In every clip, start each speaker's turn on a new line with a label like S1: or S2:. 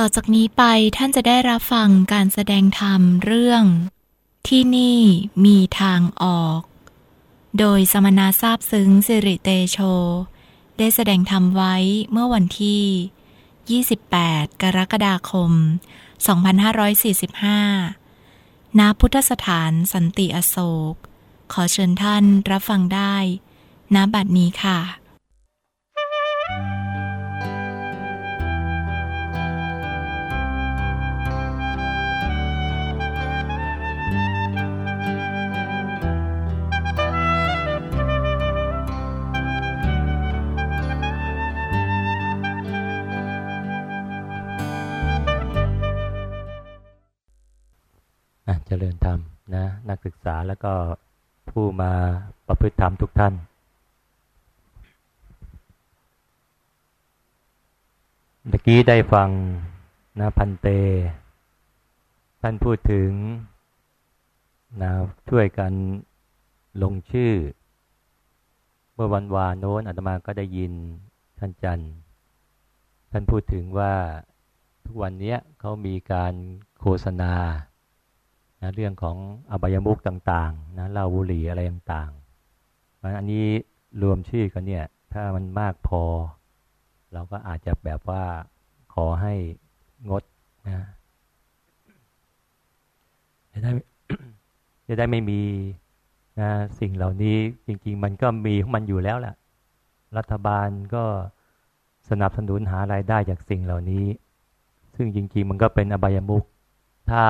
S1: ต่อจากนี้ไปท่านจะได้รับฟังการแสดงธรรมเรื่อง ที่นี่มีทางออก โดยสมณะทราบซึ้งสิริเตโช ได้แสดงธรรมไว้เมื่อวันที่ 28 กรกฎาคม 2545 ณ พุทธสถานสันติอโศก ขอเชิญท่านรับฟังได้ ณ บัดนี้ค่ะ
S2: อะ ริญธรรมนะนักศึกษาแล้วก็ผู้มาประพฤติธรรมทุกท่าน เมื่อกี้ได้ฟังนะพันเต ท่านพูดถึงนะช่วยกันลงชื่อ เมื่อวันวานโน้นอาตมาก็ได้ยินท่านจันท่านพูดถึงว่าทุกวันนี้เขามีการโฆษณา นะเรื่องของอบายมุกต่างๆนะเหล้าบุหรี่อะไรต่างๆมันอันนี้รวมชื่อกันเนี่ย ถ้ามันมากพอ เราก็อาจจะแบบว่าขอให้งดนะจะได้จะได้ไม่มีนะสิ่งเหล่านี้จริง ๆ มันก็มีของมันอยู่แล้วแหละรัฐบาลก็สนับสนุนหารายได้จากสิ่งเหล่านี้ ซึ่งจริง ๆ มันก็เป็นอบายมุกถ้า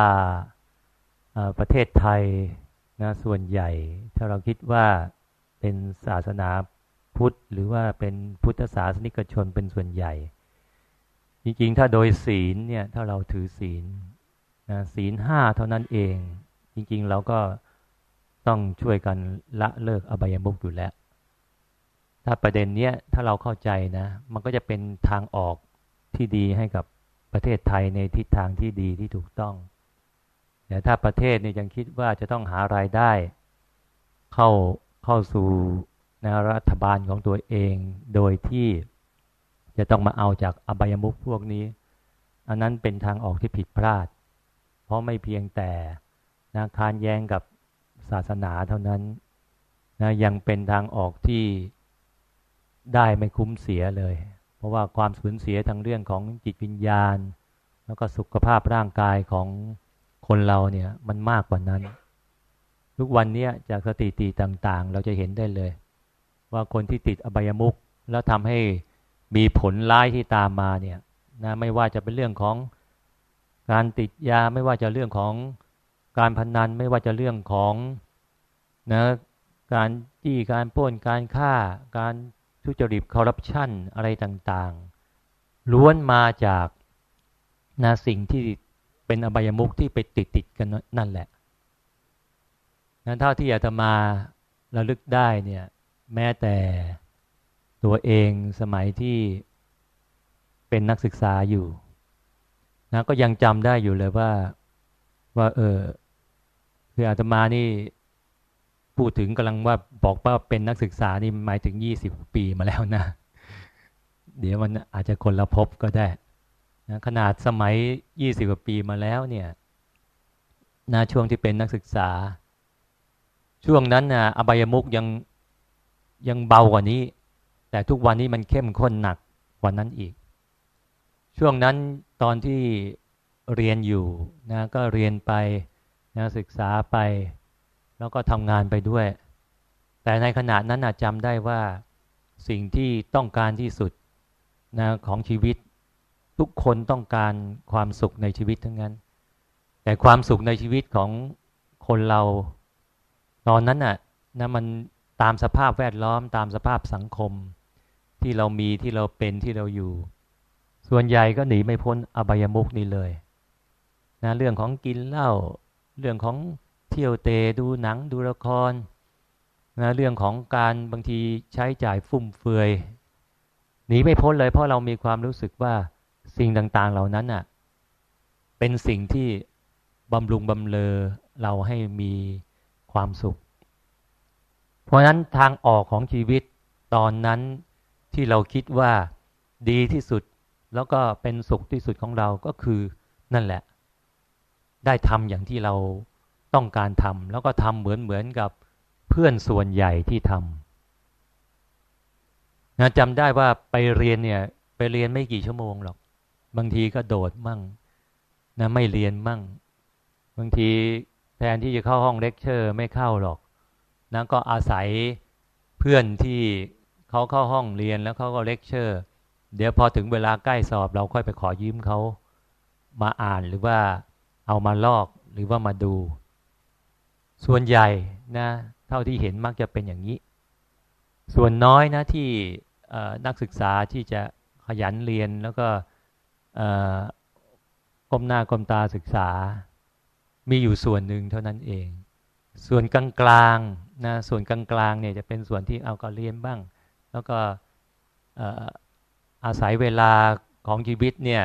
S2: ประเทศไทยนะส่วนใหญ่ ถ้าเราคิดว่าเป็นศาสนาพุทธ หรือว่าเป็นพุทธศาสนิกชนเป็นส่วนใหญ่ จริงๆ ถ้าโดยศีลเนี่ยถ้าเราถือศีลนะศีลห้าเท่านั้นเอง จริงๆ เราก็ต้องช่วยกันละเลิกอบายมุกอยู่แล้ว ถ้าประเด็นเนี้ยถ้าเราเข้าใจนะ มันก็จะเป็นทางออกที่ดีให้กับประเทศไทยในทิศทางที่ดีที่ถูกต้อง แต่ถ้าประเทศนี่ยังคิดว่าจะต้องหารายได้ เข้าเข้าสู่นะรัฐบาลของตัวเอง โดยที่จะต้องมาเอาจากอบายมุขพวกนี้ อันนั้นเป็นทางออกที่ผิดพลาด เพราะไม่เพียงแต่นะคานแย้งกับศาสนาเท่านั้นนะยังเป็นทางออกที่ได้ไม่คุ้มเสียเลย เพราะว่าความสูญเสียทางเรื่องของจิตวิญญาณ แล้วก็สุขภาพร่างกายของ คนเราเนี่ยมันมากกว่านั้น ทุกวันเนี้จากสถิติต่างๆ เราจะเห็นได้เลย ว่าคนที่ติดอบายมุขแล้วทำให้มีผลร้ายที่ตามมาเนี่ยนะไม่ว่าจะเป็นเรื่องของการติดยาไม่ว่าจะเรื่องของการพนันไม่ว่าจะเรื่องของนะการจี้การป้นการฆ่า การทุจริตคอร์รัปชันอะไรต่างๆ ล้วนมาจากนะสิ่งที่ เป็นอบายมุขที่ไปติดติดกันนั่นแหละนั้นเท่าที่อาตมาระลึกได้เนี่ย แม้แต่ตัวเองสมัยที่เป็นนักศึกษาอยู่นะก็ยังจำได้อยู่เลยว่าว่าเออคืออาตมานี่พูดถึงกำลังว่าบอกว่าเป็นนักศึกษานี่หมายถึงยี่สิบปีมาแล้วนะ เดี๋ยวมันอาจจะคนละพบก็ได้ นะขนาดสมัยยี่สิบกว่าปีมาแล้วเนี่ยนะช่วงที่เป็นนักศึกษา ช่วงนั้นนะอบายมุกยังยังเบากว่านี้ แต่ทุกวันนี้มันเข้มข้นหนักกว่านั้นอีก ช่วงนั้นตอนที่เรียนอยู่นะก็เรียนไปนะศึกษาไป แล้วก็ทำงานไปด้วย แต่ในขณะนั้นจำได้ว่าสิ่งที่ต้องการที่สุดนะของชีวิต ทุกคนต้องการความสุขในชีวิตทั้งนั้น แต่ความสุขในชีวิตของคนเรา ตอนนั้นน่ะนะมันตามสภาพแวดล้อมตามสภาพสังคม ที่เรามีที่เราเป็นที่เราอยู่ ส่วนใหญ่ก็หนีไม่พ้นอบายมุกนี้เลยนะเรื่องของกินเหล้าเรื่องของเที่ยวเตะดูหนังดูละครนะเรื่องของการบางทีใช้จ่ายฟุ่มเฟือยหนีไม่พ้นเลยเพราะเรามีความรู้สึกว่า สิ่งต่างๆเหล่านั้นน่ะ เป็นสิ่งที่บำรุงบำเลอเราให้มีความสุข เพราะนั้นทางออกของชีวิตตอนนั้นที่เราคิดว่าดีที่สุดแล้วก็เป็นสุขที่สุดของเราก็คือนั่นแหละ ได้ทำอย่างที่เราต้องการทำแล้วก็ทำเหมือนเหมือนกับเพื่อนส่วนใหญ่ที่ทำนะจำได้ว่าไปเรียนเนี่ย ไปเรียนไม่กี่ชั่วโมงหรอก บางทีก็โดดมั่งนะไม่เรียนมั่ง บางทีแทนที่จะเข้าห้องเลคเชอร์ไม่เข้าหรอกนะก็อาศัยเพื่อนที่เขาเข้าห้องเรียนแล้วเขาก็เลคเชอร์ เดี๋ยวพอถึงเวลาใกล้สอบเราค่อยไปขอยืมเขามาอ่านหรือว่าเอามาลอกหรือว่ามาดู ส่วนใหญ่นะเท่าที่เห็นมักจะเป็นอย่างนี้ ส่วนน้อยนะที่นักศึกษาที่จะขยันเรียนแล้วก็ ก้มหน้าก้มตาศึกษา มีอยู่ส่วนหนึ่งเท่านั้นเอง ส่วนกลางกลางนะส่วนกลางกลางเนี่ยจะเป็นส่วนที่เอาก็เรียนบ้าง แล้วก็อาศัยเวลาของชีวิตเนี่ย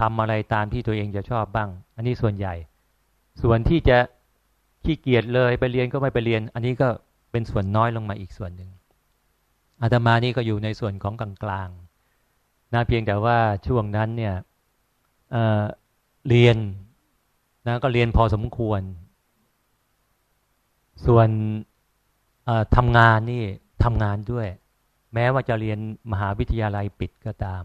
S2: ทำอะไรตามที่ตัวเองจะชอบบ้าง อันนี้ส่วนใหญ่ ส่วนที่จะขี้เกียจเลยไปเรียนก็ไม่ไปเรียน อันนี้ก็เป็นส่วนน้อยลงมาอีกส่วนหนึ่งอาตมานี่ก็อยู่ในส่วนของกลางกลางนะเพียงแต่ว่าช่วงนั้นเนี่ย เเรียนนะก็เรียนพอสมควร ส่วนทำงานนี่ทำงานด้วย แม้ว่าจะเรียนมหาวิทยาลัยปิดก็ตาม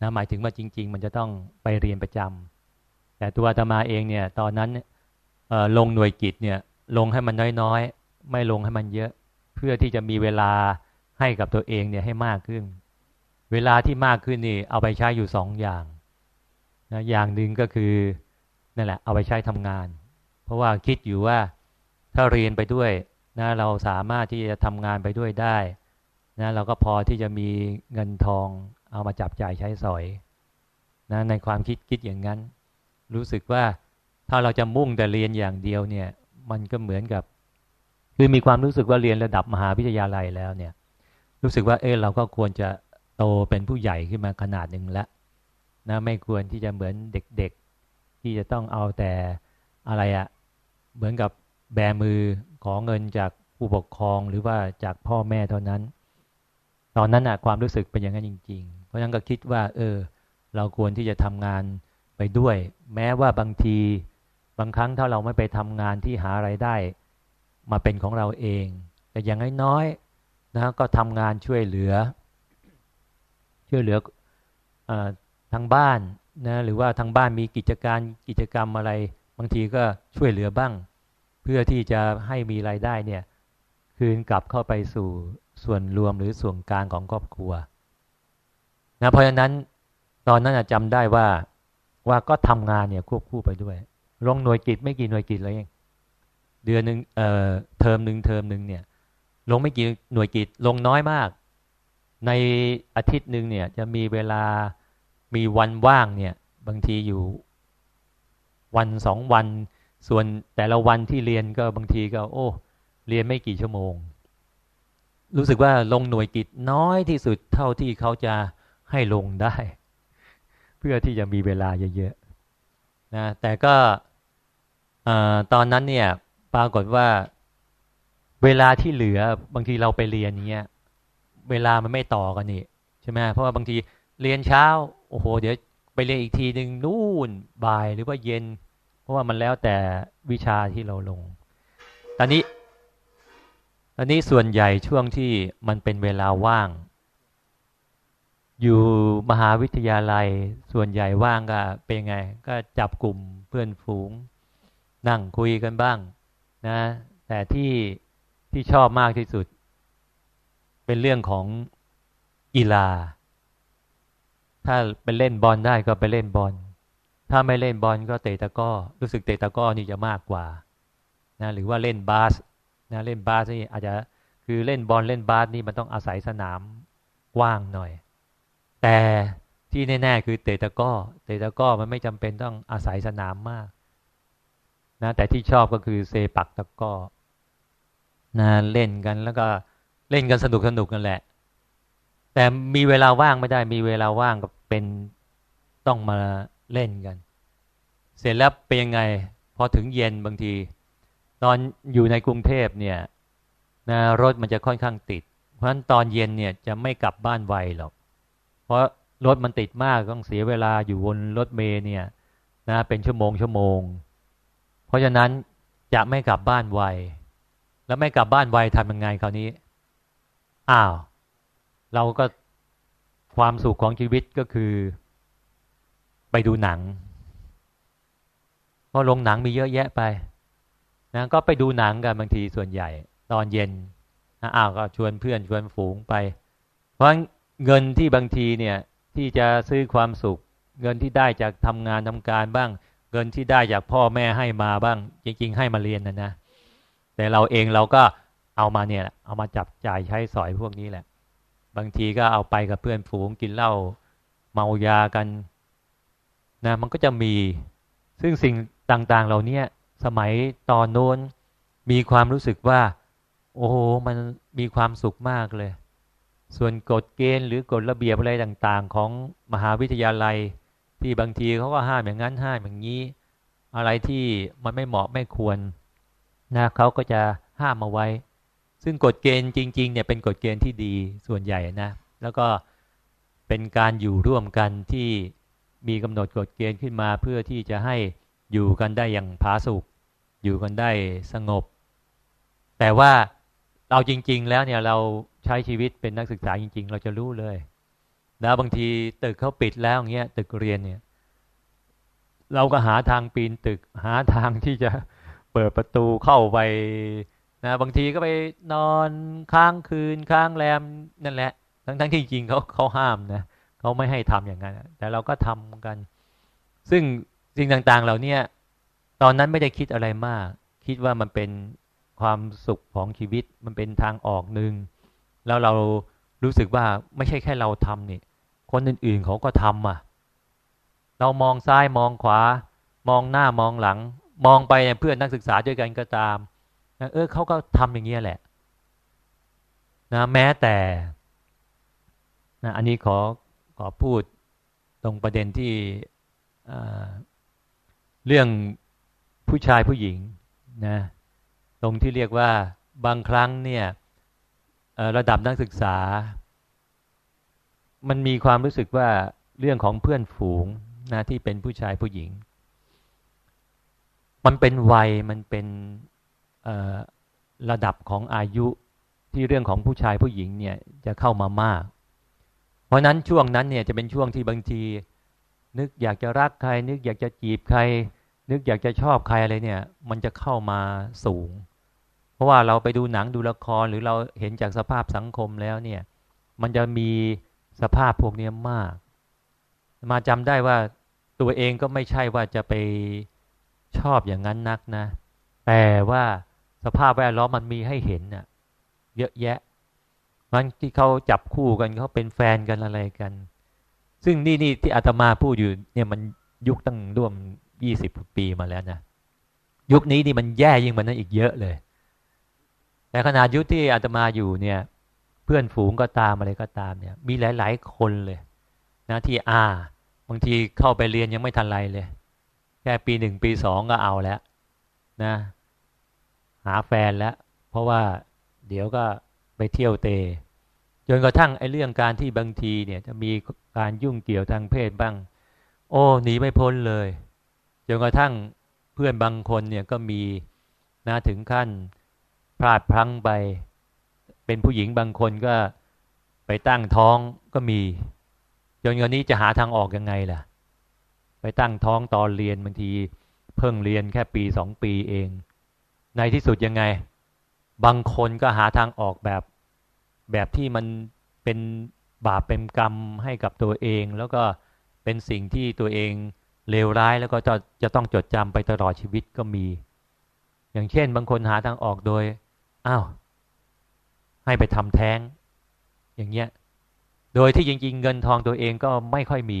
S2: นะหมายถึงว่าจริง ๆ มันจะต้องไปเรียนประจำแต่ตัวอาตมาเองเนี่ยตอนนั้นลงหน่วยกิจเนี่ยลงให้มันน้อยๆ ไม่ลงให้มันเยอะ เพื่อที่จะมีเวลาให้กับตัวเองเนี่ยให้มากขึ้น เวลาที่มากขึ้นนี่เอาไปใช้อยู่สองอย่าง นะอย่างหนึ่งก็คือนั่นแหละเอาไปใช้ทำงาน เพราะว่าคิดอยู่ว่าถ้าเรียนไปด้วยนะเราสามารถที่จะทำงานไปด้วยได้นะเราก็พอที่จะมีเงินทองเอามาจับจ่ายใช้สอยนะในความคิดคิดอย่างนั้น รู้สึกว่าถ้าเราจะมุ่งแต่เรียนอย่างเดียวเนี่ยมันก็เหมือนกับ คือมีความรู้สึกว่าเรียนระดับมหาวิทยาลัยแล้วเนี่ย รู้สึกว่าเออเราก็ควรจะโตเป็นผู้ใหญ่ขึ้นมาขนาดหนึ่งแล้ว นะไม่ควรที่จะเหมือนเด็กๆ ที่จะต้องเอาแต่อะไรอะเหมือนกับแบมือขอเงินจากผู้ปกครองหรือว่าจากพ่อแม่เท่านั้น ตอนนั้นอะความรู้สึกเป็นอย่างนั้นจริง ๆ เพราะฉะนั้นก็คิดว่า เออ เราควรที่จะทำงานไปด้วย แม้ว่าบางทีบางครั้งถ้าเราไม่ไปทำงานที่หาไรายได้ มาเป็นของเราเอง แต่อย่างน้อยๆนะก็ทำงานช่วยเหลือ ช่วยเหลืออ ทางบ้านนะหรือว่าทางบ้านมีกิจการกิจกรรมอะไร บางทีก็ช่วยเหลือบ้าง เพื่อที่จะให้มีรายได้เนี่ย คืนกลับเข้าไปสู่ส่วนรวมหรือส่วนกลางของครอบครัวนะเพราะฉะนั้นตอนนั้นจำได้ว่าว่าก็ทำงานเนี่ยควบคู่ไปด้วยลงหน่วยกิจไม่กี่หน่วยกิจเลยเองเดือนหนึ่งเอ่อเทอมหนึ่งเทอมหนึ่งเนี่ย ลงไม่กี่หน่วยกิจลงน้อยมาก ในอาทิตย์หนึ่งเนี่ยจะมีเวลา มีวันว่างเนี่ย บางทีอยู่วันสองวัน ส่วนแต่ละวันที่เรียนก็บางทีก็ โอ้ เรียนไม่กี่ชั่วโมง รู้สึกว่าลงหน่วยกิจน้อยที่สุดเท่าที่เขาจะให้ลงได้ เพื่อที่จะมีเวลาเยอะๆนะแต่ก็ตอนนั้นเนี่ยปรากฏว่าเวลาที่เหลือบางทีเราไปเรียนเนี้ย เวลามันไม่ต่อกันนี่ใช่ไหมเพราะว่าบางทีเรียนเช้า อ้โห เดี๋ยวไปเรียนอีกทีหนึ่งนู่นบ่ายหรือว่าเย็น เพราะว่ามันแล้วแต่วิชาที่เราลง ตอนนี้ ตอนนี้ส่วนใหญ่ช่วงที่มันเป็นเวลาว่าง อยู่มหาวิทยาลัยส่วนใหญ่ว่างก็เป็นไง ก็จับกลุ่มเพื่อนฝูง นั่งคุยกันบ้างนะ แต่ที่ที่ชอบมากที่สุด เป็นเรื่องของกีฬา ถ้าไปเล่นบอลได้ก็ไปเล่นบอล ถ้าไม่เล่นบอลก็เตะตะก้อ รู้สึกเตะตะก้อนี่จะมากกว่า นะ หรือว่าเล่นบาส นะ เล่นบาสนี่อาจจะ คือเล่นบอลเล่นบาสนี่มันต้องอาศัยสนามว่างหน่อย แต่ที่แน่ๆคือเตะตะก้อ เตะตะก้อมันไม่จำเป็นต้องอาศัยสนามมาก นะ แต่ที่ชอบก็คือเซปักตะก้อ นะ เล่นกันแล้วก็เล่นกันสนุกสนุกกันแหละ แต่มีเวลาว่างไม่ได้ มีเวลาว่างก็เป็นต้องมาเล่นกัน เสร็จแล้วเป็นยังไง พอถึงเย็นบางที ตอนอยู่ในกรุงเทพเนี่ยนะรถมันจะค่อนข้างติด เพราะฉะนั้นตอนเย็นเนี่ยจะไม่กลับบ้านไวหรอก เพราะรถมันติดมากต้องเสียเวลาอยู่บนรถเมล์เนี่ยนะเป็นชั่วโมงชั่วโมง เพราะฉะนั้นจะไม่กลับบ้านไว แล้วไม่กลับบ้านไวทำยังไงคราวนี้ อ้าว เราก็ความสุขของชีวิตก็คือ ไปดูหนังเพราะโรงหนังมีเยอะแยะไปนะก็ไปดูหนังกันบางทีส่วนใหญ่ ตอนเย็นนะอ้าวก็ชวนเพื่อนชวนฝูงไป เพราะเงินที่บางทีเนี่ยที่จะซื้อความสุข เงินที่ได้จากทำงานทำการบ้าง เงินที่ได้จากพ่อแม่ให้มาบ้าง จริง ๆ ให้มาเรียนนะนะแต่เราเองเราก็เอามาเนี่ยเอามาจับจ่ายใช้สอยพวกนี้แหละ บางทีก็เอาไปกับเพื่อนฝูงกินเหล้าเมายากันนะมันก็จะมี ซึ่งสิ่งต่างๆ เหล่านี้สมัยตอนโน้นมีความรู้สึกว่า โอ้โหมันมีความสุขมากเลย ส่วนกฎเกณฑ์หรือกฎระเบียบอะไรต่างๆ ของมหาวิทยาลัย ที่บางทีเขาก็ห้ามอย่างนั้นห้ามอย่างนี้ อะไรที่มันไม่เหมาะไม่ควรนะเขาก็จะห้ามมาไว้ ซึ่งกฎเกณฑ์จริง ๆ เนี่ยเป็นกฎเกณฑ์ที่ดีส่วนใหญ่นะ แล้วก็เป็นการอยู่ร่วมกันที่มีกำหนดกฎเกณฑ์ขึ้นมาเพื่อที่จะให้อยู่กันได้อย่างผาสุกอยู่กันได้สงบ แต่ว่าเราจริง ๆ แล้วเนี่ยเราใช้ชีวิตเป็นนักศึกษาจริง ๆ เราจะรู้เลยนะบางทีตึกเขาปิดแล้วอย่างเงี้ยตึกเรียนเนี่ย เราก็หาทางปีนตึกหาทางที่จะเปิดประตูเข้าไป นะบางทีก็ไปนอนค้างคืนค้างแรมนั่นแหละ ทั้งๆที่จริงเขาเขาห้ามนะเขาไม่ให้ทำอย่างนั้นแต่เราก็ทำกัน ซึ่งสิ่งต่างๆเหล่านี้ตอนนั้นไม่ได้คิดอะไรมาก คิดว่ามันเป็นความสุขของชีวิตมันเป็นทางออกหนึ่งแล้วเรารู้สึกว่าไม่ใช่แค่เราทำนี่คนอื่นๆเขาก็ทำอะ เรามองซ้ายมองขวา มองหน้ามองหลัง มองไปเพื่อนนักศึกษาด้วยกันก็ตาม เออเขาก็ทำอย่างเงี้ยแหละนะแม้แต่นะอันนี้ขอขอพูดตรงประเด็นที่เรื่องผู้ชายผู้หญิงนะตรงที่เรียกว่าบางครั้งเนี่ยระดับนักศึกษา มันมีความรู้สึกว่าเรื่องของเพื่อนฝูงนะที่เป็นผู้ชายผู้หญิง มันเป็นวัยมันเป็น ระดับของอายุที่เรื่องของผู้ชายผู้หญิงเนี่ยจะเข้ามามาก เพราะนั้นช่วงนั้นเนี่ยจะเป็นช่วงที่บางที นึกอยากจะรักใคร นึกอยากจะจีบใคร นึกอยากจะชอบใครอะไรเนี่ย มันจะเข้ามาสูง เพราะว่าเราไปดูหนังดูละครหรือเราเห็นจากสภาพสังคมแล้วเนี่ย มันจะมีสภาพพวกนี้มาก มาจำได้ว่าตัวเองก็ไม่ใช่ว่าจะไปชอบอย่างนั้นนักนะ แต่ว่า สภาพแวดล้อมมันมีให้เห็นน่ะ เยอะแยะ มันที่เขาจับคู่กันเขาเป็นแฟนกันอะไรกัน ซึ่งนี่นี่ที่อาตมาพูดอยู่เนี่ยมันยุคตั้งร่วมยี่สิบปีมาแล้วนะยุคนี้นี่มันแย่ยิ่งมันนั้นอีกเยอะเลย แต่ขนาดยุคที่อาตมาอยู่เนี่ย เพื่อนฝูงก็ตามอะไรก็ตามเนี่ย มีหลาย ๆ คนเลย นะที่อ่าบางทีเข้าไปเรียนยังไม่ทันไรเลย แค่ปีหนึ่งปีสองก็เอาแล้ว นะ หาแฟนแล้ว เพราะว่าเดี๋ยวก็ไปเที่ยวเตจนกระทั่งไอ้เรื่องการที่บางทีเนี่ยจะมีการยุ่งเกี่ยวทางเพศบ้าง โอ้หนีไม่พ้นเลยจนกระทั่งเพื่อนบางคนเนี่ยก็มีนะถึงขั้นพลาดพลั้งไป เป็นผู้หญิงบางคนก็ไปตั้งท้องก็มี จนกรนี้จะหาทางออกยังไงล่ะ ไปตั้งท้องตอนเรียนบางที เพิ่งเรียนแค่ปีสองปีเอง ในที่สุดยังไง บางคนก็หาทางออกแบบแบบที่มันเป็นบาปเป็นกรรมให้กับตัวเอง แล้วก็เป็นสิ่งที่ตัวเองเลวร้ายแล้วก็จะจะต้องจดจำไปตลอดชีวิตก็มี อย่างเช่น บางคนหาทางออกโดยอ้าวให้ไปทำแท้ง อย่างเงี้ย โดยที่จริง ๆ เงินทองตัวเองก็ไม่ค่อยมี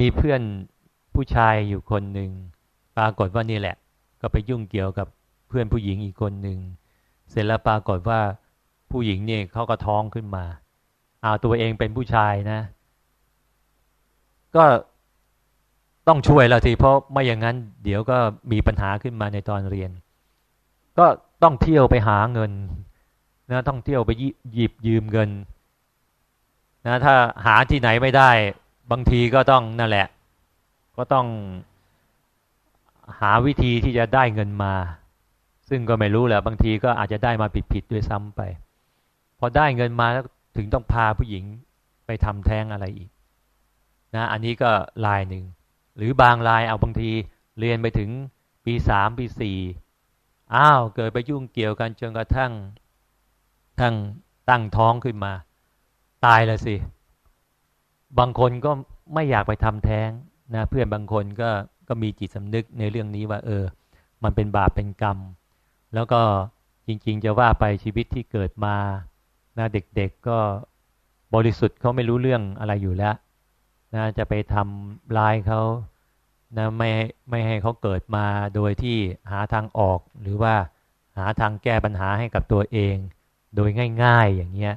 S2: มีเพื่อนผู้ชายอยู่คนหนึ่งปรากฏว่านี่แหละ ก็ไปยุ่งเกี่ยวกับเพื่อนผู้หญิงอีกคนหนึ่งเสร็จแล้วปรากฏว่าผู้หญิงเนี่ยเขาก็ท้องขึ้นมาเอาตัวเองเป็นผู้ชายนะ ก็ต้องช่วยแล้วทีเพราะไม่อย่างนั้น เดี๋ยวก็มีปัญหาขึ้นมาในตอนเรียน ก็ต้องเที่ยวไปหาเงินนะต้องเที่ยวไปหยิบยืมเงินนะถ้าหาที่ไหนไม่ได้ บางทีก็ต้องนั่นแหละ ก็ต้อง หาวิธีที่จะได้เงินมา ซึ่งก็ไม่รู้แหละบางทีก็อาจจะได้มาผิดๆด้วยซ้ำไป พอได้เงินมาแล้วถึงต้องพาผู้หญิงไปทำแท้งอะไรอีกนะอันนี้ก็ลายหนึ่ง หรือบางลายเอาบางทีเรียนไปถึงปีสามปีสี่อ้าวเกิดไปยุ่งเกี่ยวกันจนกระทั่งทั้งตั้งท้องขึ้นมา ตายแล้วสิ บางคนก็ไม่อยากไปทำแท้งนะเพื่อนบางคนก็ ก็มีจิตสำนึกในเรื่องนี้ว่า เออ มันเป็นบาปเป็นกรรม แล้วก็จริง ๆ จะว่าไปชีวิตที่เกิดมานะเด็กๆก็บริสุทธิ์เขาไม่รู้เรื่องอะไรอยู่แล้วนะจะไปทำลายเขานะไม่ไม่ให้เขาเกิดมาโดยที่หาทางออกหรือว่าหาทางแก้ปัญหาให้กับตัวเอง โดยง่าย ๆอย่างเงี้ย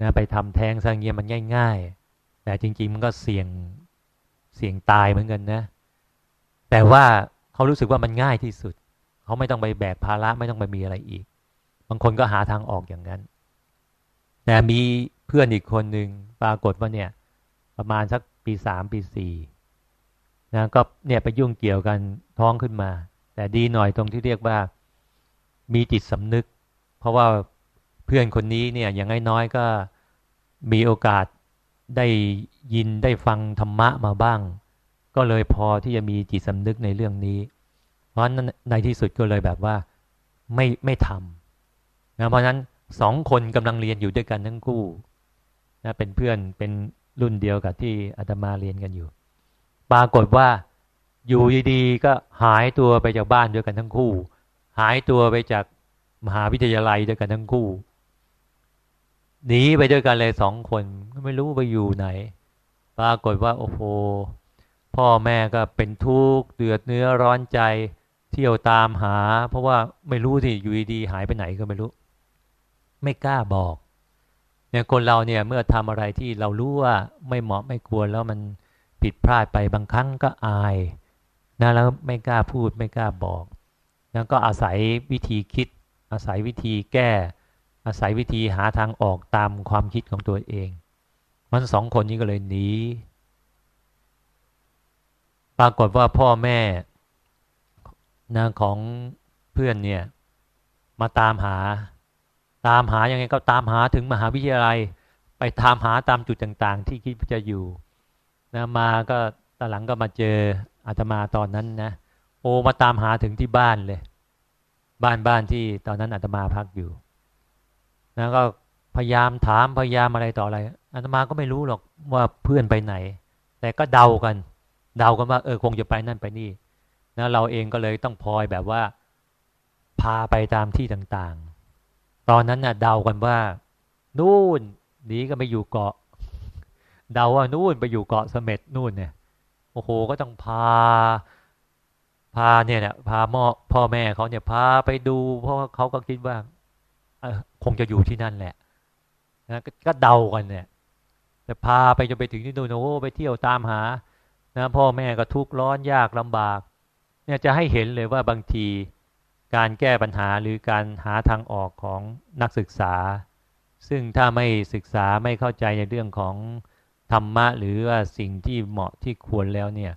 S2: นะไปทำแท้งซะเงี้ยมันง่าย ๆ แต่จริง ๆ มันก็เสี่ยง เสี่ยงตายเหมือนกันนะ แต่ว่าเขารู้สึกว่ามันง่ายที่สุด เขาไม่ต้องไปแบกภาระไม่ต้องไปมีอะไรอีก บางคนก็หาทางออกอย่างนั้นแต่มีเพื่อนอีกคนหนึ่งปรากฏว่าเนี่ย ประมาณสักปีสามปีสี่นะก็เนี่ยไปยุ่งเกี่ยวกันท้องขึ้นมา แต่ดีหน่อยตรงที่เรียกว่ามีจิตสำนึก เพราะว่าเพื่อนคนนี้เนี่ยอย่างน้อยๆก็มีโอกาส ได้ยินได้ฟังธรรมะมาบ้าง ก็เลยพอที่จะมีจิตสำนึกในเรื่องนี้ เพราะนั้นในที่สุดก็เลยแบบว่าไม่ไม่ทำนะเพราะนั้นสองคนกำลังเรียนอยู่ด้วยกันทั้งคู่นะเป็นเพื่อนเป็นรุ่นเดียวกับที่อาตมาเรียนกันอยู่ ปรากฏว่าอยู่ดีๆก็หายตัวไปจากบ้านด้วยกันทั้งคู่ หายตัวไปจากมหาวิทยาลัยด้วยกันทั้งคู่ หนีไปด้วยกันเลยสองคนไม่รู้ไปอยู่ไหน ปรากฏว่า โอ้โหพ่อแม่ก็เป็นทุกข์เดือดเนื้อร้อนใจ เที่ยวตามหา เพราะว่าไม่รู้ที่อยู่ดีหายไปไหนก็ไม่รู้ ไม่กล้าบอกเนี่ยคนเราเนี่ยเมื่อทำอะไรที่เรารู้ว่าไม่เหมาะไม่ควรแล้วมันผิดพลาดไปบางครั้งก็อายนะแล้วไม่กล้าพูดไม่กล้าบอก แล้วก็อาศัยวิธีคิด อาศัยวิธีแก้ อาศัยวิธีหาทางออกตามความคิดของตัวเอง มันสองคนนี้ก็เลยหนีปรากฏว่าพ่อแม่นะของเพื่อนเนี่ยมาตามหา ตามหายังไงก็ตามหาถึงมหาวิทยาลัย ไปตามหาตามจุดต่าง ๆ ที่คิดจะอยู่นะมาก็ตอนหลังก็มาเจออาตมาตอนนั้นนะโอมาตามหาถึงที่บ้านเลย บ้านบ้านที่ตอนนั้นอาตมาพักอยู่ นะก็พยายามถามพยายามอะไรต่ออะไรอาตมาก็ไม่รู้หรอกว่าเพื่อนไปไหน แต่ก็เดากัน เดากันว่าเออคงจะไปนั่นไปนี่นะเราเองก็เลยต้องพลอยแบบว่า พาไปตามที่ต่างๆ ตอนนั้นน่ะเดากันว่า นู่นหนีก็ไปอยู่เกาะ เดาว่านู่นไปอยู่เกาะเสม็ดนู่นเนี่ยโอ้โหก็ต้องพา พาเนี่ยเนี่ยพาพ่อพ่อแม่เขาเนี่ยพาไปดู เพราะเขาก็คิดว่า คงจะอยู่ที่นั่นแหละนะก็เดากันเนี่ยแต่พาไปจนไปถึงที่นู่นโอ้ไปเที่ยวตามหานะพ่อแม่ก็ทุกข์ร้อนยากลำบาก เนี่ยจะให้เห็นเลยว่าบางทีการแก้ปัญหาหรือการหาทางออกของนักศึกษา ซึ่งถ้าไม่ศึกษาไม่เข้าใจในเรื่องของธรรมะหรือว่าสิ่งที่เหมาะที่ควรแล้วเนี่ย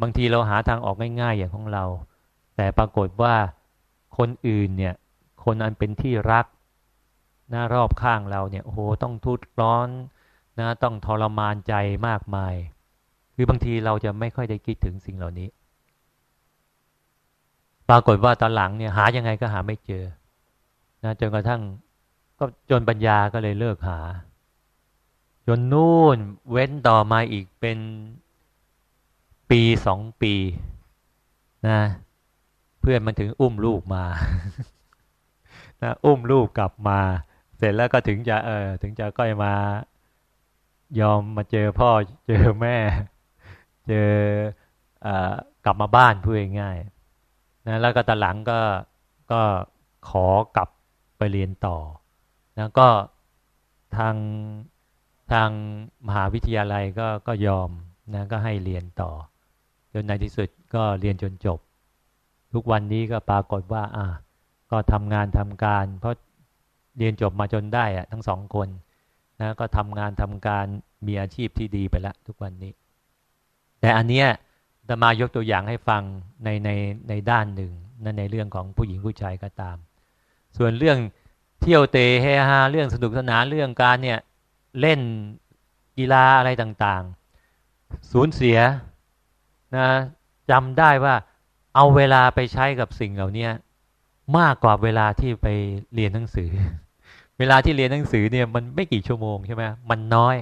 S2: บางทีเราหาทางออกง่ายๆอย่างของเรา แต่ปรากฏว่าคนอื่นเนี่ย คนอันเป็นที่รัก นะรอบข้างเราเนี่ยโอ้โหต้องทุกข์ร้อนนะต้องทรมานใจมากมาย คือบางทีเราจะไม่ค่อยได้คิดถึงสิ่งเหล่านี้ ปรากฏว่าตอนหลังเนี่ยหายังไงก็หาไม่เจอนะจนกระทั่งก็จนปัญญาก็เลยเลิกหา จนนู่นเว้นต่อมาอีกเป็นปีสองปีนะเพื่อนมันถึงอุ้มลูกมานะอุ้มลูกกลับมา เสร็จแล้วก็ถึงจะเออถึงจะก้อยมายอมมาเจอพ่อเจอแม่ เจออกลับมาบ้านพูดง่ายๆนะแล้วก็ตอนหลังก็ก็ขอกลับไปเรียนต่อนะก็ทางทางมหาวิทยาลัยก็ก็ยอมนะก็ให้เรียนต่อจนในที่สุดก็เรียนจนจบ ทุกวันนี้ก็ปรากฏว่า อ่า ก็ทำงานทำการ เพราะ เรียนจบมาจนได้อะทั้งสองคนนะก็ทำงานทำการมีอาชีพที่ดีไปล้วทุกวันนี้ แต่อันเนี้ยจะมายกตัวอย่างให้ฟังในในในด้านหนึ่งนั่นในเรื่องของผู้หญิงผู้ชายก็ตาม ส่วนเรื่องเที่ยวเตะเฮฮาเรื่องสนุกสนานเรื่องการเนี่ยเล่นกีฬาอะไรต่างๆ สูญเสียนะจำได้ว่าเอาเวลาไปใช้กับสิ่งเหล่านี้มากกว่าเวลาที่ไปเรียนหนังสือ เวลาที่เรียนหนังสือเนี่ยมันไม่กี่ชั่วโมงใช่ไหมมันน้อย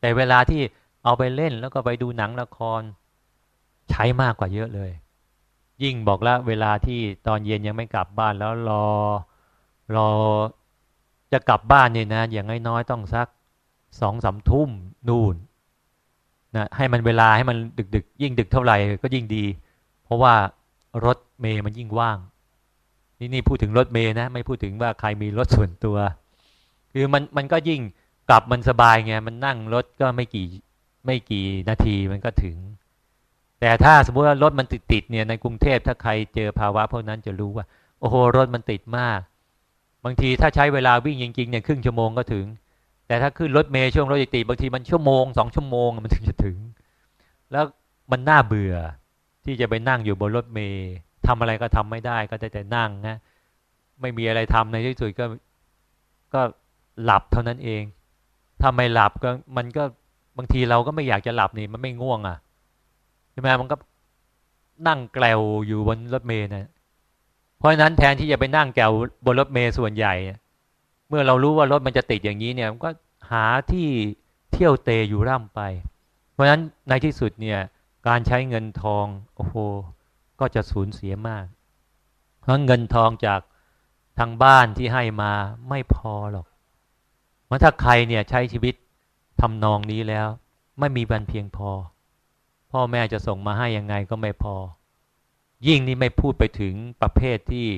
S2: แต่เวลาที่เอาไปเล่นแล้วก็ไปดูหนังละคร ใช้มากกว่าเยอะเลย ยิ่งบอกแล้วเวลาที่ตอนเย็นยังไม่กลับบ้านแล้วรอรอจะกลับบ้านเนี่ยนะ อย่างน้อยๆต้องสักสองสามทุ่มนู่นนะให้มันเวลาให้มันดึกๆ ยิ่งดึกเท่าไหร่ก็ยิ่งดี เพราะว่ารถเมย์มันยิ่งว่าง นี่นี่พูดถึงรถเมย์นะ ไม่พูดถึงว่าใครมีรถส่วนตัว คือมันมันก็ยิ่งกลับมันสบายไงมันนั่งรถก็ไม่กี่ไม่กี่นาทีมันก็ถึง แต่ถ้าสมมติว่ารถมันติดติดเนี่ยในกรุงเทพถ้าใครเจอภาวะพวกนั้นจะรู้ว่า โอ้โหรถมันติดมาก บางทีถ้าใช้เวลาวิ่งจริงๆเนี่ยครึ่งชั่วโมงก็ถึง แต่ถ้าขึ้นรถเมย์ช่วงรถติดบางทีมันชั่วโมงสองชั่วโมงมันถึงจะถึง แล้วมันน่าเบื่อที่จะไปนั่งอยู่บนรถเมย์ทำอะไรก็ทำไม่ได้ก็ได้แต่นั่งนะไม่มีอะไรทำในที่สุดก็ก็ หลับเท่านั้นเองถ้าไม่หลับก็มันก็บางทีเราก็ไม่อยากจะหลับนี่มันไม่ง่วงอะใช่ไหมมันก็นั่งแกลวอยู่บนรถเมย์นะเพราะฉะนั้นแทนที่จะไปนั่งแกลวบนรถเมย์ส่วนใหญ่ เมื่อเรารู้ว่ารถมันจะติดอย่างนี้เนี่ยก็หาที่เที่ยวเตะอยู่ร่ำไป เพราะฉะนั้นในที่สุดเนี่ยการใช้เงินทองโอ้โหก็จะสูญเสียมาก เพราะเงินทองจากทางบ้านที่ให้มาไม่พอหรอก ราะถ้าใครเนี่ยใช้ชีวิตทำนองนี้แล้ว ไม่มีบันเพียงพอ พ่อแม่จะส่งมาให้ยังไงก็ไม่พอ ยิ่งนี่ไม่พูดไปถึงประเภทที่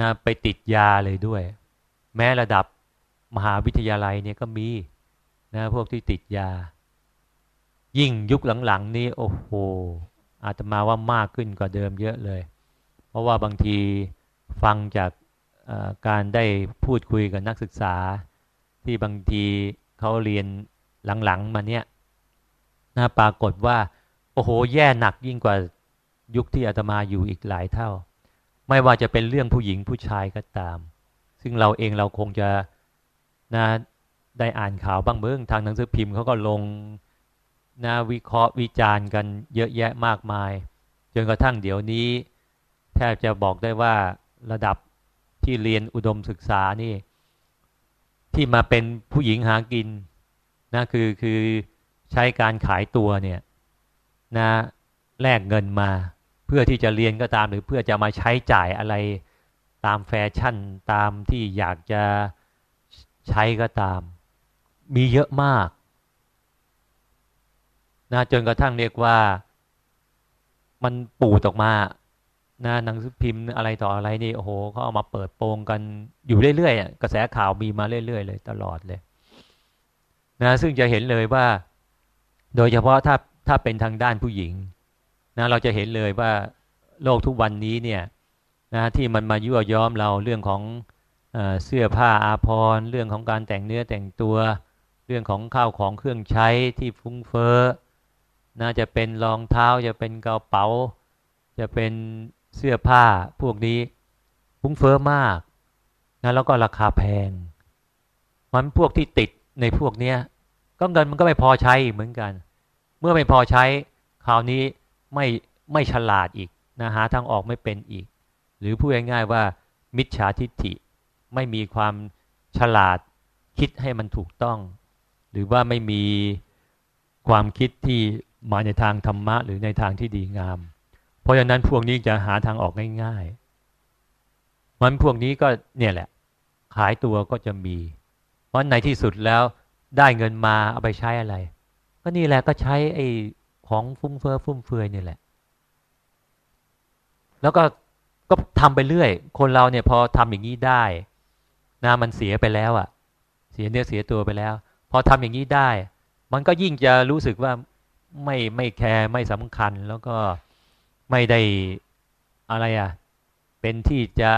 S2: นะไปติดยาเลยด้วย แม้ระดับมหาวิทยาลัยเนี่ยก็มีนะพวกที่ติดยา ยิ่งยุคหลังๆนี้โอ้โหอาตมาว่ามากขึ้นกว่าเดิมเยอะเลย เพราะว่าบางทีฟังจากการได้พูดคุยกับนักศึกษา ที่บางทีเขาเรียนหลังๆมาเนี่ยนะปรากฏว่า โอ้โหแย่หนักยิ่งกว่ายุคที่อาตมาอยู่อีกหลายเท่า ไม่ว่าจะเป็นเรื่องผู้หญิงผู้ชายก็ตาม ซึ่งเราเองเราคงจะนะได้อ่านข่าวบ้างเบื้องทางหนังสือพิมพ์เขาก็ลงนะวิเคราะห์วิจารณ์กันเยอะแยะมากมาย จนกระทั่งเดี๋ยวนี้ แทบจะบอกได้ว่าระดับที่เรียนอุดมศึกษานี่ ที่มาเป็นผู้หญิงหากินนะคือคือใช้การขายตัวเนี่ยนะแลกเงินมาเพื่อที่จะเรียนก็ตามหรือเพื่อจะมาใช้จ่ายอะไรตามแฟชั่นตามที่อยากจะใช้ก็ตาม มีเยอะมากนะจนกระทั่งเรียกว่า มันปูดออกมา นะหนังสือพิมพ์อะไรต่ออะไรนี่โอ้โหเขาเอามาเปิดโปงกันอยู่เรื่อยๆกระแสข่าวมีมาเรื่อยๆเลย ตลอดเลย นะซึ่งจะเห็นเลยว่า โดยเฉพาะถ้าถ้าเป็นทางด้านผู้หญิง นะ เราจะเห็นเลยว่าโลกทุกวันนี้เนี่ย นะที่มันมายั่วย้อมเราเรื่องของเอเสื้อผ้าอาภรณ์เรื่องของการแต่งเนื้อแต่งตัว เรื่องของข้าวของเครื่องใช้ที่ฟุ้งเฟ้อน่าจะเป็นรองเท้าจะเป็นกระเป๋า จะเป็น เสื้อผ้าพวกนี้ฟุ้งเฟ้อมากนะแล้วก็ราคาแพง มันพวกที่ติดในพวกเนี้ยก็เงินมันก็ไม่พอใช้อีกเหมือนกัน เมื่อไม่พอใช้คราวนี้ไม่ไม่ฉลาดอีกนะหาทางออกไม่เป็นอีก หรือพูดง่ายๆว่า มิจฉาทิฏฐิไม่มีความฉลาดคิดให้มันถูกต้อง หรือว่าไม่มีความคิดที่มาในทางธรรมะ หรือในทางที่ดีงาม ราะฉะนั้นพวกนี้จะหาทางออกง่ายๆมันพวกนี้ก็เนี่ยแหละ ขายตัวก็จะมี เพราะในที่สุดแล้วได้เงินมาเอาไปใช้อะไร ก็นี่แหละก็ใช้ไอ้ของฟุ้งเฟ้อฟุ่มเฟือยนี่แหละ แล้วก็ก็ทำไปเรื่อย คนเราเนี่ยพอทำอย่างนี้ได้นะมันเสียไปแล้วอะ่ะ เสียเนื้อเสียตัวไปแล้ว พอทำอย่างนี้ได้ มันก็ยิ่งจะรู้สึกว่าไม่ไม่แคร์ไม่สำคัญแล้วก็ ไม่ได้อะไรอะ เป็นที่จะ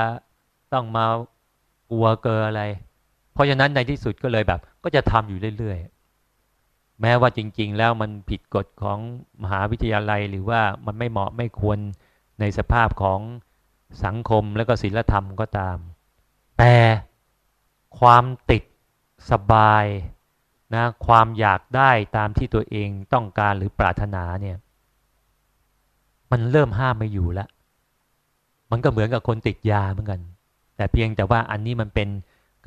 S2: ต้องมากลัวเกออะไร เพราะฉะนั้นในที่สุดก็เลยแบบ ก็จะทำอยู่เรื่อยๆ แม้ว่าจริง ๆ แล้วมันผิดกฎของมหาวิทยาลัยหรือว่ามันไม่เหมาะไม่ควรในสภาพของสังคมและก็ศีลธรรมก็ตาม แต่ความติดสบายนะความอยากได้ตามที่ตัวเองต้องการหรือปรารถนาเนี่ย มันเริ่มห้ามไม่อยู่แล้วมันก็เหมือนกับคนติดยาเหมือนกัน แต่เพียงแต่ว่าอันนี้มันเป็น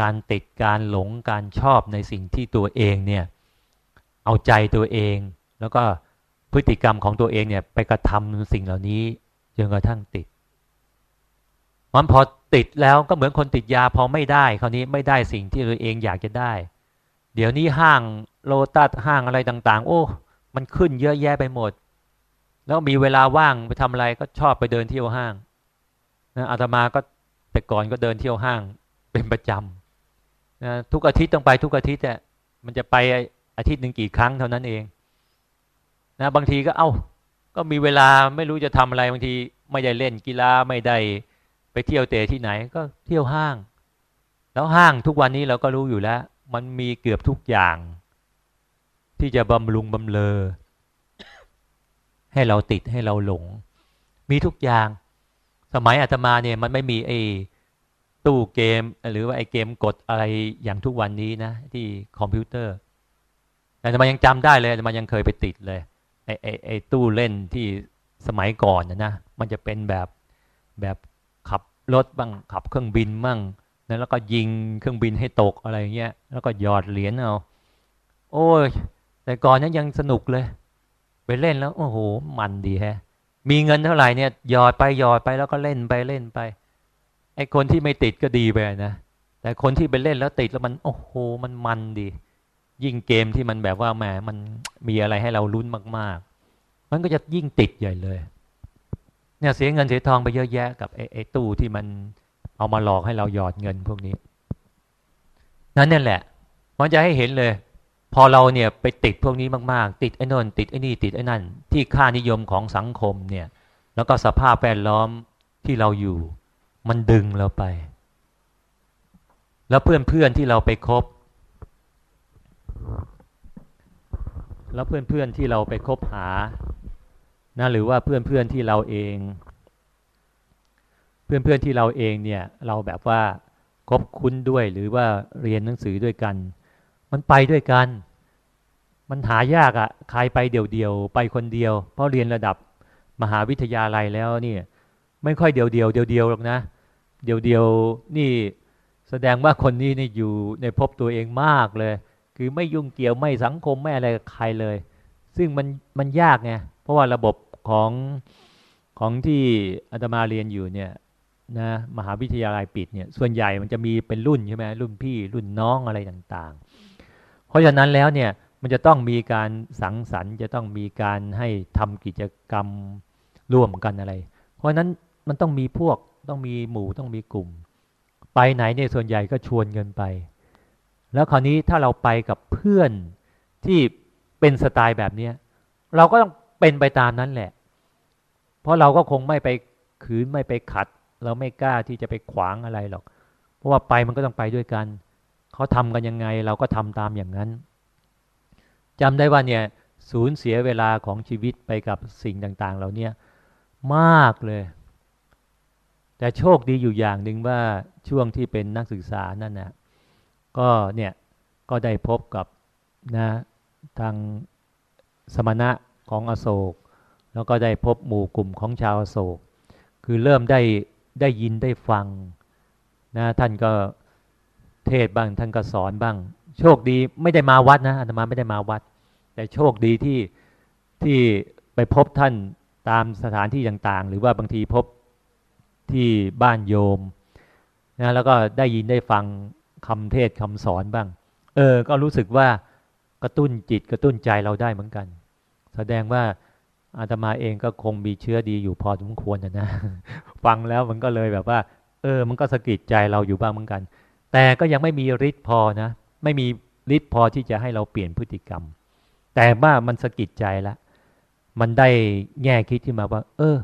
S2: การติดการหลงการชอบในสิ่งที่ตัวเองเนี่ย เอาใจตัวเอง แล้วก็พฤติกรรมของตัวเองเนี่ยไปกระทำสิ่งเหล่านี้จนกระทั่งติดมันพอติดแล้วก็เหมือนคนติดยาพอไม่ได้คราวนี้ไม่ได้สิ่งที่ตัวเองอยากจะได้ เดี๋ยวนี้ห้างโลตัสห้างอะไรต่าง ๆ โอ้ มันขึ้นเยอะแยะไปหมด แล้วมีเวลาว่างไปทำอะไรก็ชอบไปเดินเที่ยวห้างนะอาตมาก็แต่ก่อนก็เดินเที่ยวห้างเป็นประจำนะทุกอาทิตย์ต้องไปทุกอาทิตย์แต่มันจะไปอาทิตย์หนึ่งกี่ครั้งเท่านั้นเองนะบางทีก็เอา้าก็มีเวลาไม่รู้จะทำอะไรบางทีไม่ได้เล่นกีฬาไม่ได้ไปเที่ยวเตะที่ไหนก็เที่ยวห้าง แล้วห้างทุกวันนี้เราก็รู้อยู่แล้ว มันมีเกือบทุกอย่าง ที่จะบำรุงบำเลอ ให้เราติดให้เราหลง มีทุกอย่าง สมัยอาตมาเนี่ยมันไม่มีไอ้ตู้เกม หรือว่าไอ้เกมกดอะไรอย่างทุกวันนี้นะ ที่คอมพิวเตอร์อาตมายังจำได้เลยอาตมายังเคยไปติดเลยไอ้ไอ้ไอ้ตู้เล่นที่สมัยก่อนนะนะมันจะเป็นแบบแบบขับรถบ้างขับเครื่องบินบ้างนะแล้วก็ยิงเครื่องบินให้ตกอะไรเงี้ยแล้วก็หยอดเหรียญเอา โอ้ย แต่ก่อนนั้นยังสนุกเลย ไปเล่นแล้วโอ้โหมันดีแฮะ มีเงินเท่าไหร่เนี่ยหยอดไปหยอดไปแล้วก็เล่นไปเล่นไป ไอ้คนที่ไม่ติดก็ดีไปนะแต่คนที่ไปเล่นแล้วติดแล้วมันโอ้โหมันมันดี ยิ่งเกมที่มันแบบว่าแหมมันมีอะไรให้เราลุ้นมาก ๆ มันก็จะยิ่งติดใหญ่เลย เนี่ยเสียเงินเสียทองไปเยอะแยะกับไอ้ไอ้ตู้ที่มันเอามาหลอกให้เราหยอดเงินพวกนี้ นั่นนี่แหละมันจะให้เห็นเลย พอเราเนี่ยไปติดพวกนี้มากๆ ติดไอ้นนติดไอ้นี่ติดไอ้นั่น ที่ค่านิยมของสังคมเนี่ย แล้วก็สภาพแวดล้อมที่เราอยู่ มันดึงเราไป แล้วเพื่อนๆที่เราไปคบ แล้วเพื่อนๆที่เราไปคบหานะหรือว่าเพื่อนๆที่เราเอง เพื่อนๆที่เราเองเนี่ยเราแบบว่าคบคุ้นด้วยหรือว่าเรียนหนังสือด้วยกัน มันไปด้วยกัน มันหายากอะ่ะใครไปเดี่ยวๆไปคนเดียว เพราะเรียนระดับมหาวิทยาลัยแล้วนี่ไม่ค่อยเดี่ยวเดียวเดียวๆหรอกนะ เดี่ยวเดียวนี่แสดงว่าคนนี้นี่อยู่ในพบตัวเองมากเลย คือไม่ยุ่งเกี่ยวไม่สังคมไม่อะไรกับใครเลย ซึ่งมันมันยากไงเพราะว่าระบบของของที่อาตมาเรียนอยู่เนี่ยนะมหาวิทยาลัยปิดเนี่ยส่วนใหญ่มันจะมีเป็นรุ่นใช่ไหมรุ่นพี่รุ่นน้องอะไรต่าง ๆ ราะฉะนั้นแล้วเนี่ยมันจะต้องมีการสังสรรค์ จะต้องมีการให้ทำกิจกรรมร่วมกันอะไร เพราะฉะนั้นมันต้องมีพวกต้องมีหมู่ต้องมีกลุ่ม ไปไหนเนี่ยส่วนใหญ่ก็ชวนเงินไป แล้วคราวนี้ถ้าเราไปกับเพื่อนที่เป็นสไตล์แบบนี้เราก็ต้องเป็นไปตามนั้นแหละ เพราะเราก็คงไม่ไปขืนไม่ไปขัด เราไม่กล้าที่จะไปขวางอะไรหรอก เพราะว่าไปมันก็ต้องไปด้วยกัน เขาทำกันยังไงเราก็ทำตามอย่างนั้นจำได้ว่าเนี่ยสูญเสียเวลาของชีวิตไปกับสิ่งต่างๆเราเนี่ยมากเลย แต่โชคดีอยู่อย่างหนึ่งว่าช่วงที่เป็นนักศึกษานั่นนะก็เนี่ยก็ได้พบกับนะทางสมณะของอโศก แล้วก็ได้พบหมู่กลุ่มของชาวอโศก คือเริ่มได้ได้ยินได้ฟังนะท่านก็ เทศบ้างท่านก็สอนบ้าง โชคดีไม่ได้มาวัดนะอาตมาไม่ได้มาวัด แต่โชคดีที่ที่ไปพบท่านตามสถานที่ต่างๆ หรือว่าบางทีพบที่บ้านโยมนะแล้วก็ได้ยินได้ฟังคำเทศคำสอนบ้าง เออ ก็รู้สึกว่ากระตุ้นจิตกระตุ้นใจเราได้เหมือนกัน แสดงว่าอาตมาเองก็คงมีเชื้อดีอยู่พอสมควรนะฟังแล้วมันก็เลยแบบว่า เออ มันก็สะกิดใจเราอยู่บ้างเหมือนกัน แต่ก็ยังไม่มีฤทธิ์พอนะ ไม่มีฤทธิ์พอที่จะให้เราเปลี่ยนพฤติกรรม แต่ว่ามันสะกิดใจละ มันได้แง่คิดที่มาว่า เออ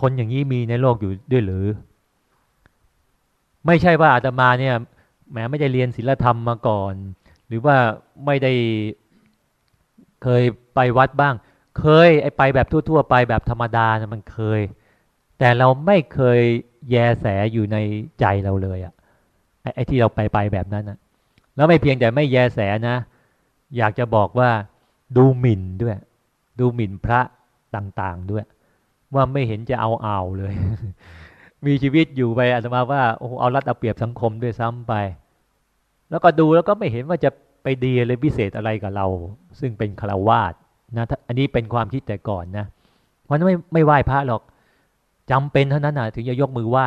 S2: คนอย่างนี้มีในโลกอยู่ด้วยหรือ ไม่ใช่ว่าอาตมาเนี่ยแม้ไม่ได้เรียนศีลธรรมมาก่อน หรือว่าไม่ได้เคยไปวัดบ้าง เคยไอไปแบบทั่ว ๆ ไปแบบธรรมดานะมันเคย แต่เราไม่เคยแยแสอยู่ในใจเราเลยอะ ไอ้ที่เราไปไปแบบนั้นนะแล้วไม่เพียงแต่ไม่แยแสนะ อยากจะบอกว่าดูหมิ่นด้วย ดูหมิ่นพระต่างๆด้วย ว่าไม่เห็นจะเอาเอาเลย มีชีวิตอยู่ไปอาตมาว่าโอ้เอารัดเอาเปรียบสังคมด้วยซ้ำไป แล้วก็ดูแล้วก็ไม่เห็นว่าจะไปดีเลยพิเศษอะไรกับเรา ซึ่งเป็นคารวาสนะอันนี้เป็นความคิดแต่ก่อนนะเพราะนั้นไม่ไม่ไหว้พระหรอกจำเป็นเท่านั้นนะถึงจะยกมือไหว้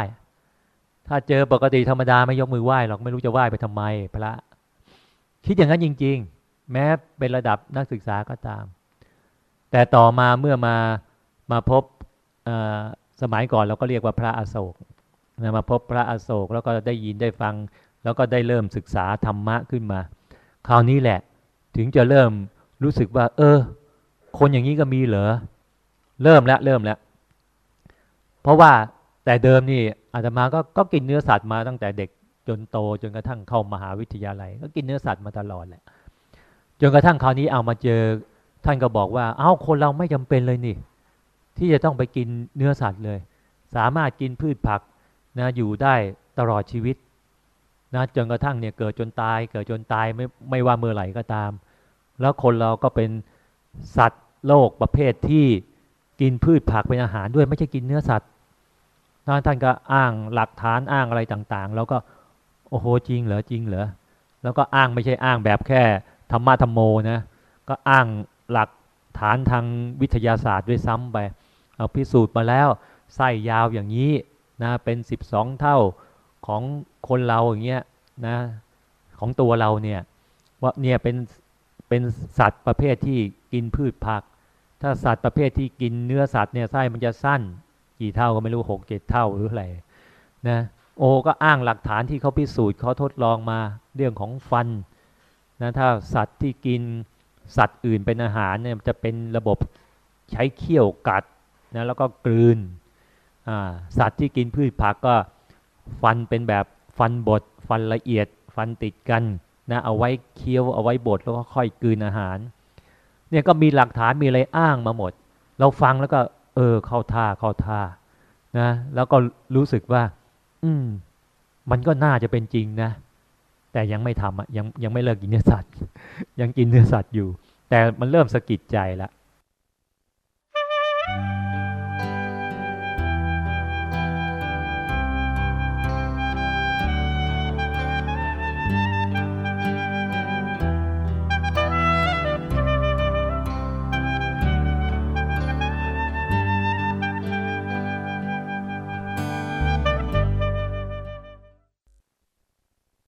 S2: ถ้าเจอปกติธรรมดาไม่ยกมือไหว้หรอกไม่รู้จะไหว้ไปทำไมพระ คิดอย่างนั้นจริง ๆ แม้เป็นระดับนักศึกษาก็ตาม แต่ต่อมาเมื่อมามาพบสมัยก่อนเราก็เรียกว่าพระอโศกมาพบพระอโศกแล้วก็ได้ยินได้ฟัง แล้วก็ได้เริ่มศึกษาธรรมะขึ้นมา คราวนี้แหละ ถึงจะเริ่มรู้สึกว่า เออ คนอย่างนี้ก็มีเหรอเริ่มแล้วเริ่มแล้ว เพราะว่า แต่เดิมนี่อาตมาก็ก็กินเนื้อสัตว์มาตั้งแต่เด็กจนโตจนกระทั่งเข้ามหาวิทยาลัย ก็กินเนื้อสัตว์มาตลอดแหละจนกระทั่งคราวนี้เอามาเจอท่านก็บอกว่า เอ้าคนเราไม่จำเป็นเลยนี่ ที่จะต้องไปกินเนื้อสัตว์เลย สามารถกินพืชผักนะอยู่ได้ตลอดชีวิตนะจนกระทั่งเนี่ยเกิดจนตาย เกิดจนตายไม่ไม่ว่าเมื่อไหร่ก็ตาม แล้วคนเราก็เป็นสัตว์โลกประเภทที่กินพืชผักเป็นอาหารด้วยไม่ใช่กินเนื้อสัตว์ ท่านก็อ้างหลักฐานอ้างอะไรต่างๆ แล้วก็โอ้โหจริงเหรอจริงเหรอแล้วก็อ้างไม่ใช่อ้างแบบแค่ธรรมะธรรมโมนะก็อ้างหลักฐานทางวิทยาศาสตร์ด้วยซ้ำไปเอาพิสูจน์มาแล้วไส้ยาวอย่างนี้นะเป็นสิบสองเท่าของคนเราอย่างเงี้ยนะของตัวเราเนี่ยว่าเนี่ยเป็นเป็นสัตว์ประเภทที่กินพืชผัก ถ้าสัตว์ประเภทที่กินเนื้อสัตว์เนี่ยไส้มันจะสั้น กี่เท่าก็ไม่รู้หกเจ็ดเท่าหรืออะไรนะโอก็อ้างหลักฐานที่เขาพิสูจน์เขาทดลองมาเรื่องของฟันนะถ้าสัตว์ที่กินสัตว์อื่นเป็นอาหารเนี่ยจะเป็นระบบใช้เขี้ยวกัดนะแล้วก็กลืนสัตว์ที่กินพืชผักก็ฟันเป็นแบบฟันบดฟันละเอียด ฟันติดกันนะเอาไว้เคี้ยวเอาไว้บดแล้วก็ค่อยกลืนอาหารเนี่ยก็มีหลักฐานมีอะไรอ้างมาหมด เราฟังแล้วก็ ออ เข้าท่าเข้าท่านะ แล้วก็รู้สึกว่า อืม มันก็น่าจะเป็นจริงนะ แต่ยังไม่ทำอะยังยังไม่เลิกกินเนื้อสัตว์ ยังกินเนื้อสัตว์อยู่ แต่มันเริ่มสะกิดใจละ